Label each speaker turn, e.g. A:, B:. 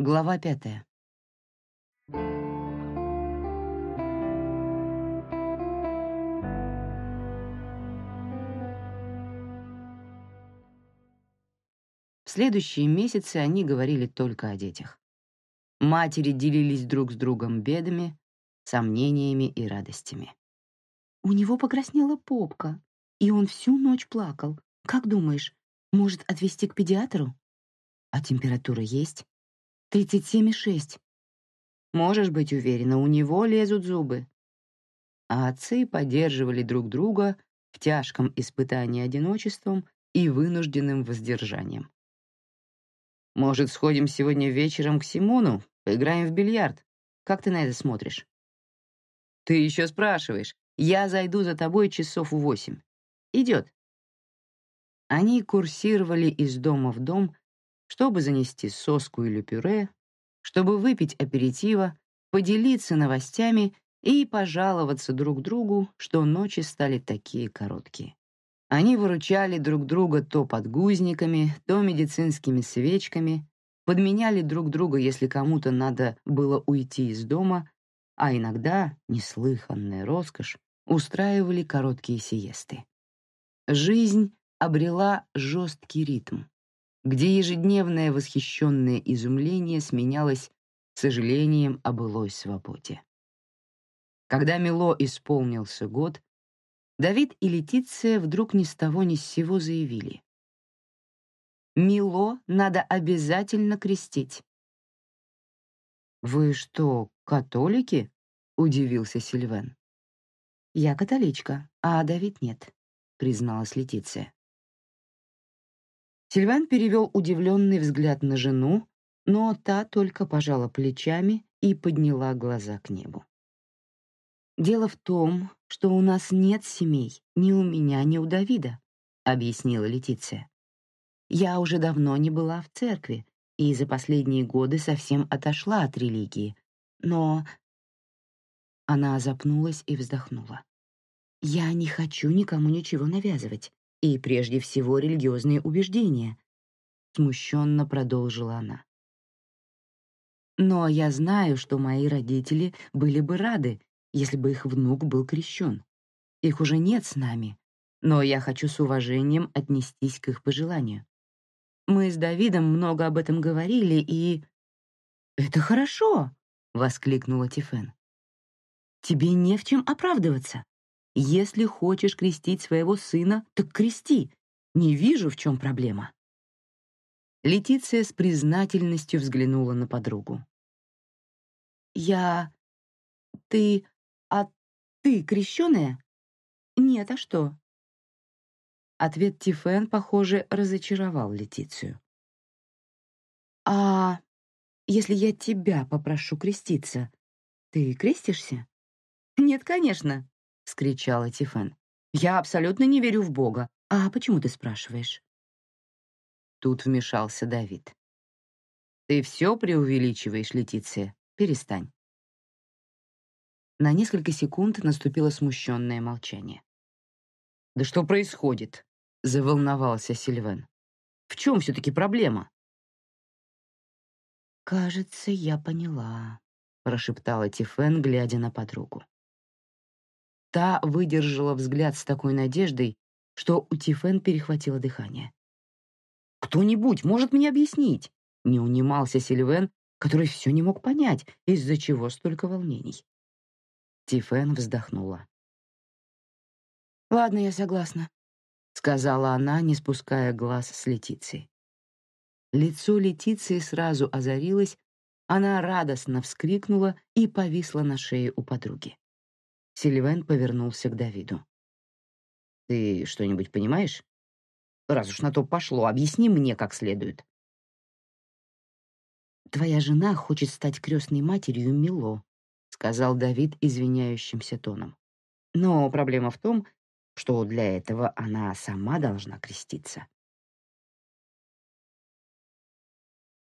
A: Глава пятая. В следующие месяцы они говорили только о детях. Матери делились друг с другом бедами, сомнениями и радостями.
B: У него покраснела попка, и он всю ночь плакал. Как думаешь, может отвезти к педиатру? А температура есть? 37,6.
A: Можешь быть уверена, у него лезут зубы. А отцы поддерживали друг друга в тяжком испытании одиночеством и вынужденным воздержанием. «Может, сходим сегодня вечером к Симону, поиграем в бильярд? Как ты на это смотришь?» «Ты еще спрашиваешь. Я зайду за тобой часов в восемь. Идет». Они курсировали из дома в дом, чтобы занести соску или пюре, чтобы выпить аперитива, поделиться новостями и пожаловаться друг другу, что ночи стали такие короткие. Они выручали друг друга то подгузниками, то медицинскими свечками, подменяли друг друга, если кому-то надо было уйти из дома, а иногда, неслыханная роскошь, устраивали короткие сиесты. Жизнь обрела жесткий ритм где ежедневное восхищенное изумление сменялось сожалением о былой свободе. Когда Мило исполнился год, Давид и Летиция вдруг ни с того ни с сего заявили. «Мило надо обязательно крестить». «Вы что, католики?» — удивился Сильвен.
B: «Я католичка, а Давид нет», — призналась Летиция.
A: Сильван перевел удивленный взгляд на жену, но та только пожала плечами и подняла глаза к небу.
B: «Дело в том, что у нас нет семей, ни у меня, ни у Давида», — объяснила Летиция. «Я уже давно не была в церкви и за последние годы совсем отошла от религии, но...» Она запнулась и вздохнула. «Я не хочу никому ничего навязывать и прежде всего религиозные убеждения, смущенно продолжила она. Но я знаю, что мои родители были бы рады, если бы их внук был крещен. Их уже нет с нами, но я хочу с уважением отнестись к их пожеланию. Мы с Давидом много об этом говорили, и... «Это хорошо!» — воскликнула Тифен. «Тебе не в чем оправдываться. Если хочешь крестить своего сына, так крести. Не вижу, в чем проблема». Летиция с признательностью взглянула на подругу. «Я... Ты... А ты крещеная?» «Нет, а что?» Ответ Тифен, похоже, разочаровал Летицию. «А если я тебя попрошу креститься, ты крестишься?» «Нет, конечно», — скричала Тифен. «Я абсолютно не верю в Бога. А почему ты спрашиваешь?» Тут вмешался Давид. «Ты все преувеличиваешь, Летиция. Перестань». На несколько секунд наступило смущенное молчание. «Да что происходит?» — заволновался Сильвен. «В чем все-таки проблема?» «Кажется, я поняла», — прошептала Тифен, глядя на подругу. Та выдержала взгляд с такой надеждой, что у Тифен перехватило дыхание. «Кто-нибудь может мне объяснить?» — не унимался Сильвен, который все не мог понять, из-за чего столько волнений. Тифен вздохнула. «Ладно, я согласна», — сказала она, не спуская глаз с Летицией. Лицо Летиции сразу озарилось, она радостно вскрикнула и повисла на шее у подруги. Сильвен повернулся к Давиду. «Ты что-нибудь понимаешь? Раз уж на то пошло, объясни мне как следует». «Твоя жена хочет стать крестной матерью Мило», — сказал Давид извиняющимся тоном. «Но проблема в том, что для этого она сама должна креститься».